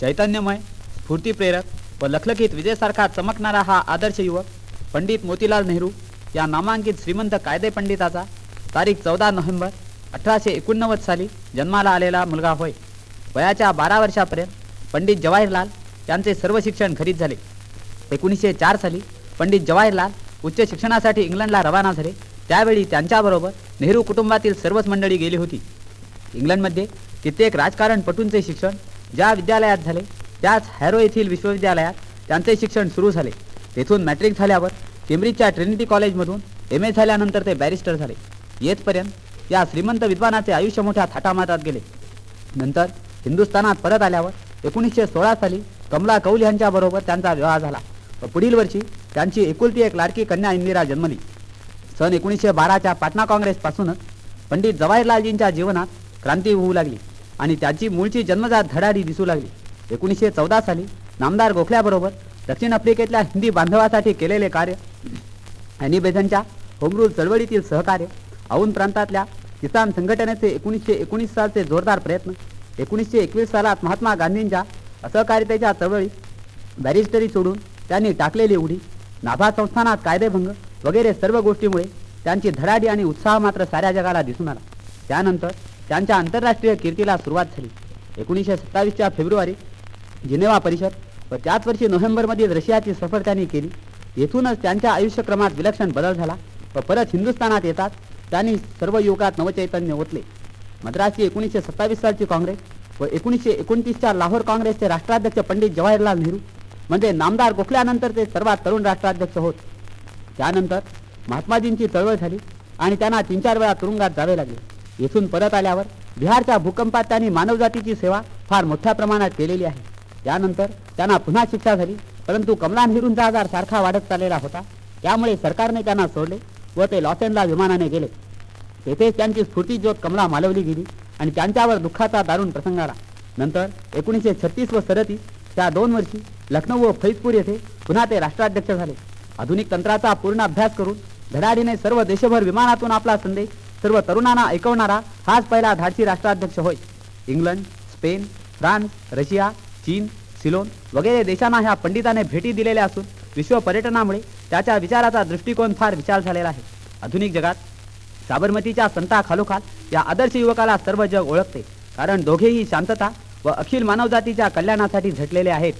चैतन्यमय स्फूर्तीप्रेरक व लखलखीत विजयसारखा चमकणारा हा आदर्श युवक पंडित मोतीलाल नेहरू या नामांकित श्रीमंत कायदे पंडिताचा तारीख चौदा नोव्हेंबर अठराशे एकोणनव्वद साली जन्माला आलेला मुलगा होय. वयाच्या बारा वर्षापर्यंत पंडित जवाहरलाल यांचे सर्व शिक्षण घरीच झाले. एकोणीसशे चार साली पंडित जवाहरलाल उच्च शिक्षणासाठी इंग्लंडला रवाना झाले. त्यावेळी त्यांच्याबरोबर नेहरू कुटुंबातील सर्वच मंडळी गेली होती. इंग्लंडमध्ये कित्येक राजकारणपटूंचे शिक्षण ज्या विद्यालयात झाले त्याच हॅरो येथील विश्वविद्यालयात त्यांचे शिक्षण सुरू झाले. तेथून मॅट्रिक झाल्यावर केम्ब्रिजच्या ट्रिनिटी कॉलेजमधून एम ए झाल्यानंतर ते बॅरिस्टर झाले. येथपर्यंत या श्रीमंत विद्वानाचे आयुष्य मोठ्या थाटामाटात गेले. नंतर हिंदुस्थानात परत आल्यावर एकोणीसशे सोळा साली कमला कौल यांच्याबरोबर त्यांचा विवाह झाला व पुढील वर्षी त्यांची एकुलती एक लाडकी कन्या इंदिरा जन्मली. सन एकोणीसशे बाराच्या पाटणा काँग्रेसपासूनच पंडित जवाहरलालजींच्या जीवनात क्रांती होऊ लागली. आणि त्यांची मूळची जन्मजात धडाडी दिसू लागली. एकोणीसशे चौदा साली नामदार गोखल्याबरोबर दक्षिण आफ्रिकेतल्या हिंदी बांधवासाठी केलेले कार्य हॅनिबेझनच्या होमरूल चळवळीतील सहकार्य औन प्रांतातल्या किसान संघटनेचे एकोणीसशे एकोणीस सालचे जोरदार प्रयत्न एकोणीसशे एकवीस सालात महात्मा गांधींच्या असहकारितेच्या चळवळीत बॅरिस्टरी सोडून त्यांनी टाकलेली उडी नाभा संस्थानात कायदेभंग वगैरे सर्व गोष्टीमुळे त्यांची धडाडी आणि उत्साह मात्र साऱ्या जगाला दिसून आला. त्यानंतर त्यांच्या आंतरराष्ट्रीय कीर्तीला सुरुवात झाली. एकोणीसशे सत्तावीसच्या फेब्रुवारी जिनेवा परिषद व त्याच वर्षी नोव्हेंबरमध्ये रशियाची सफर त्यांनी केली. येथूनच त्यांच्या आयुष्यक्रमात विलक्षण बदल झाला व परत हिंदुस्थानात येतात. त्यांनी सर्व युवकात नवचैतन्य ओतले. मद्रासची एकोणीसशे सत्तावीस सालची काँग्रेस व एकोणीसशे एकोणतीसच्या लाहोर काँग्रेसचे राष्ट्राध्यक्ष पंडित जवाहरलाल नेहरू म्हणजे नामदार गोखल्यानंतर ते सर्वात तरुण राष्ट्राध्यक्ष होत. त्यानंतर महात्माजींची चळवळ झाली आणि त्यांना तीन चार वेळा तुरुंगात जावे लागले. येथून परत आल्यावर बिहारच्या भूकंपात त्यांनी मानवजातीची सेवा फार मोठ्या प्रमाणात केलेली आहे. त्यानंतर त्यांना पुन्हा शिक्षा झाली परंतु कमला नेहरूंचा आजार सारखा वाढत चाललेला होता. त्यामुळे सरकारने त्यांना सोडले व ते लॉसेनला विमानाने गेले. तेथेच त्यांची स्फूर्तीज्योत कमला मालवली गेली आणि त्यांच्यावर दुःखाचा दारुण प्रसंग आला. नंतर एकोणीसशे छत्तीस व सदतीस त्या दोन वर्षी लखनौ व फैजपूर येथे पुन्हा ते राष्ट्राध्यक्ष झाले. आधुनिक तंत्राचा पूर्ण अभ्यास करून धडाडीने सर्व देशभर विमानातून आपला संदेश सर्व तरुणांना ऐकवणारा हाच पहिला धाडसी राष्ट्राध्यक्ष होय. इंग्लंड स्पेन फ्रान्स रशिया चीन सिलोन वगैरे देशांना ह्या पंडिताने भेटी दिलेल्या असून विश्व पर्यटनामुळे त्याच्या विचाराचा दृष्टिकोन फार विशाल झालेला आहे. आधुनिक जगात साबरमतीच्या संता खालोखाल या आदर्श युवकाला सर्व जग ओळखते. कारण दोघेही शांतता व अखिल मानवजातीच्या कल्याणासाठी झटलेले आहेत.